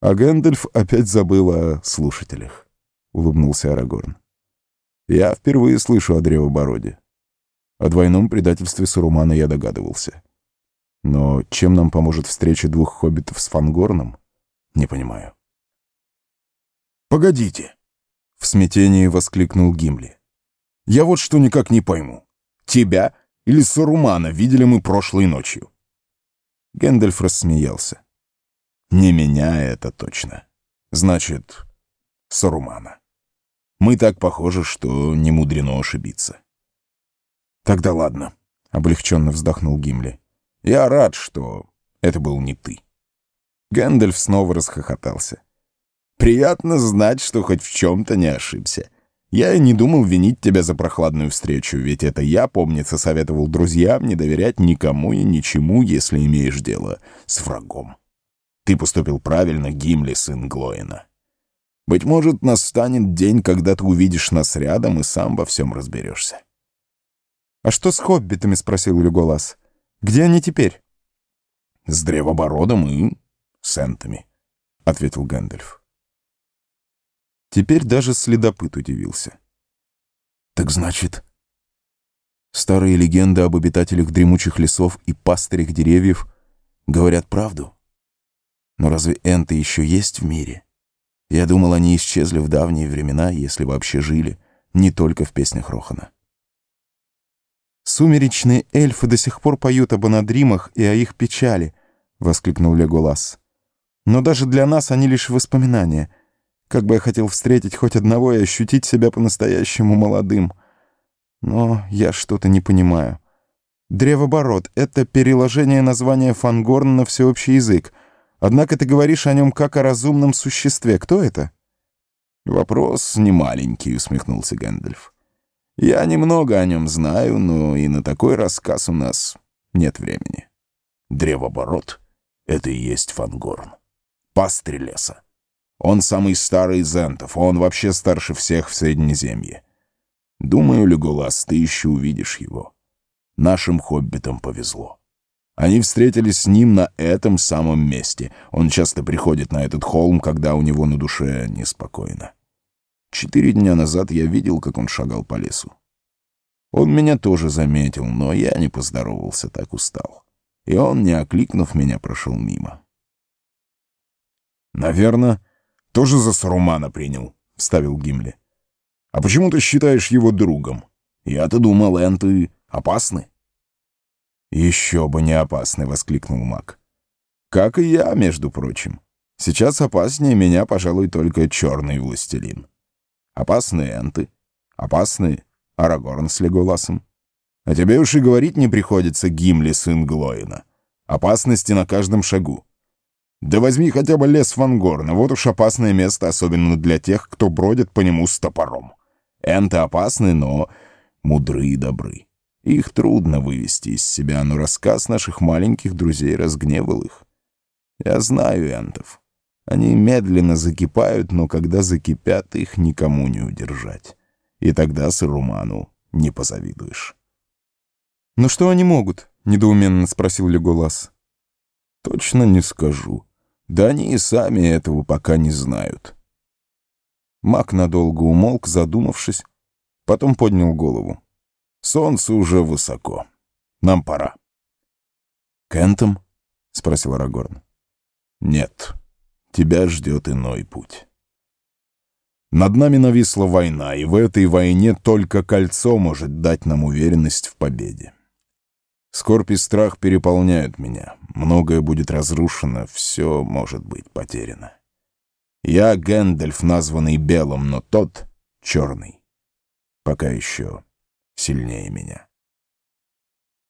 А Гэндальф опять забыл о слушателях, — улыбнулся Арагорн. Я впервые слышу о древобороде. О двойном предательстве Сарумана я догадывался. Но чем нам поможет встреча двух хоббитов с Фангорном, не понимаю. «Погодите!» — в смятении воскликнул Гимли. «Я вот что никак не пойму. Тебя или Сарумана видели мы прошлой ночью?» Гэндальф рассмеялся. «Не меня это точно. Значит, Сарумана. Мы так похожи, что не мудрено ошибиться». «Тогда ладно», — облегченно вздохнул Гимли. «Я рад, что это был не ты». Гэндальф снова расхохотался. «Приятно знать, что хоть в чем-то не ошибся. Я и не думал винить тебя за прохладную встречу, ведь это я, помнится, советовал друзьям не доверять никому и ничему, если имеешь дело с врагом. Ты поступил правильно, Гимли, сын Глоина. Быть может, настанет день, когда ты увидишь нас рядом и сам во всем разберешься». «А что с хоббитами?» — спросил Леголас. «Где они теперь?» «С древобородом и с энтами», — ответил Гэндальф. Теперь даже следопыт удивился. «Так значит...» Старые легенды об обитателях дремучих лесов и пастырях деревьев говорят правду? Но разве энты еще есть в мире? Я думал, они исчезли в давние времена, если вообще жили, не только в песнях Рохана. «Сумеречные эльфы до сих пор поют об анадримах и о их печали», — воскликнул Леголас. «Но даже для нас они лишь воспоминания. Как бы я хотел встретить хоть одного и ощутить себя по-настоящему молодым. Но я что-то не понимаю. Древоборот — это переложение названия Фангорн на всеобщий язык. Однако ты говоришь о нем как о разумном существе. Кто это?» «Вопрос не маленький», — усмехнулся Гэндальф. Я немного о нем знаю, но и на такой рассказ у нас нет времени. Древоборот — это и есть Фангорн. Пастырь леса. Он самый старый из зентов, он вообще старше всех в Среднеземье. Думаю, Леголас, ты еще увидишь его. Нашим хоббитам повезло. Они встретились с ним на этом самом месте. Он часто приходит на этот холм, когда у него на душе неспокойно. Четыре дня назад я видел, как он шагал по лесу. Он меня тоже заметил, но я не поздоровался, так устал. И он, не окликнув меня, прошел мимо. «Наверное, тоже за Сарумана принял», — вставил Гимли. «А почему ты считаешь его другом? Я-то думал, энты опасны». «Еще бы не опасны», — воскликнул маг. «Как и я, между прочим. Сейчас опаснее меня, пожалуй, только черный властелин». Опасные энты. Опасные Арагорн с Леголасом. А тебе уж и говорить не приходится, Гимли, сын Глоина. Опасности на каждом шагу. Да возьми хотя бы лес Фангорна, вот уж опасное место, особенно для тех, кто бродит по нему с топором. Энты опасны, но мудры и добры. Их трудно вывести из себя, но рассказ наших маленьких друзей разгневал их. Я знаю энтов. Они медленно закипают, но когда закипят, их никому не удержать. И тогда Саруману не позавидуешь. «Ну что они могут?» — недоуменно спросил Леголас. «Точно не скажу. Да они и сами этого пока не знают». Мак надолго умолк, задумавшись, потом поднял голову. «Солнце уже высоко. Нам пора». «Кентом?» — спросил Арагорн. «Нет» тебя ждет иной путь. Над нами нависла война, и в этой войне только кольцо может дать нам уверенность в победе. Скорбь и страх переполняют меня. Многое будет разрушено, все может быть потеряно. Я Гэндальф, названный белым, но тот — черный. Пока еще сильнее меня.